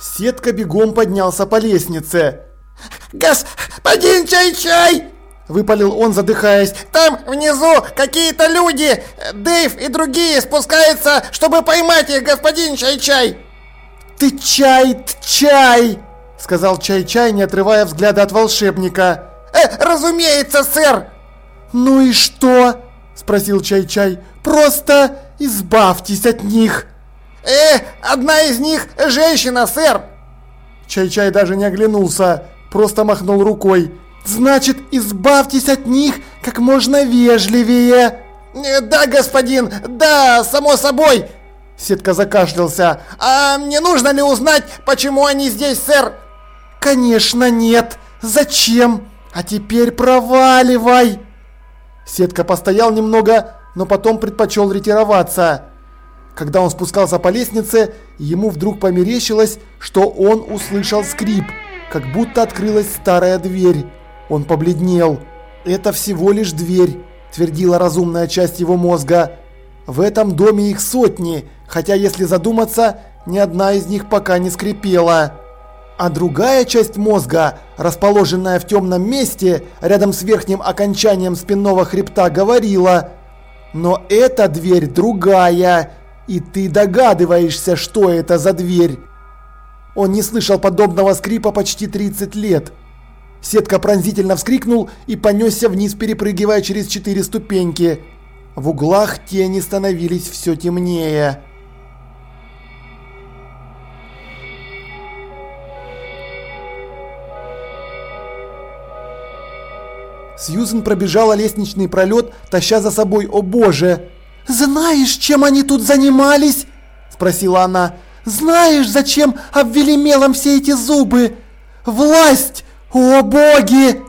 Сетка бегом поднялся по лестнице. «Господин Чай-Чай!» Выпалил он, задыхаясь. «Там внизу какие-то люди! Дэйв и другие спускаются, чтобы поймать их, господин Чай-Чай!» «Ты чай, чай!» Сказал Чай-Чай, не отрывая взгляда от волшебника. «Э, разумеется, сэр!» «Ну и что?» Спросил Чай-Чай. «Просто избавьтесь от них!» «Э, одна из них женщина, сэр!» Чай-Чай даже не оглянулся, просто махнул рукой. Значит, избавьтесь от них как можно вежливее. Э, да, господин, да, само собой. Сетка закашлялся. А мне нужно ли узнать, почему они здесь, сэр? Конечно нет. Зачем? А теперь проваливай. Сетка постоял немного, но потом предпочел ретироваться. Когда он спускался по лестнице, ему вдруг померещилось, что он услышал скрип, как будто открылась старая дверь. Он побледнел. «Это всего лишь дверь», – твердила разумная часть его мозга. «В этом доме их сотни, хотя, если задуматься, ни одна из них пока не скрипела». А другая часть мозга, расположенная в темном месте, рядом с верхним окончанием спинного хребта, говорила «Но эта дверь другая, и ты догадываешься, что это за дверь». Он не слышал подобного скрипа почти 30 лет. Сетка пронзительно вскрикнул и понесся вниз, перепрыгивая через четыре ступеньки. В углах тени становились все темнее. Сьюзен пробежала лестничный пролет, таща за собой «О боже!» «Знаешь, чем они тут занимались?» – спросила она. «Знаешь, зачем обвели мелом все эти зубы? Власть! О боги!